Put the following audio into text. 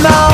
now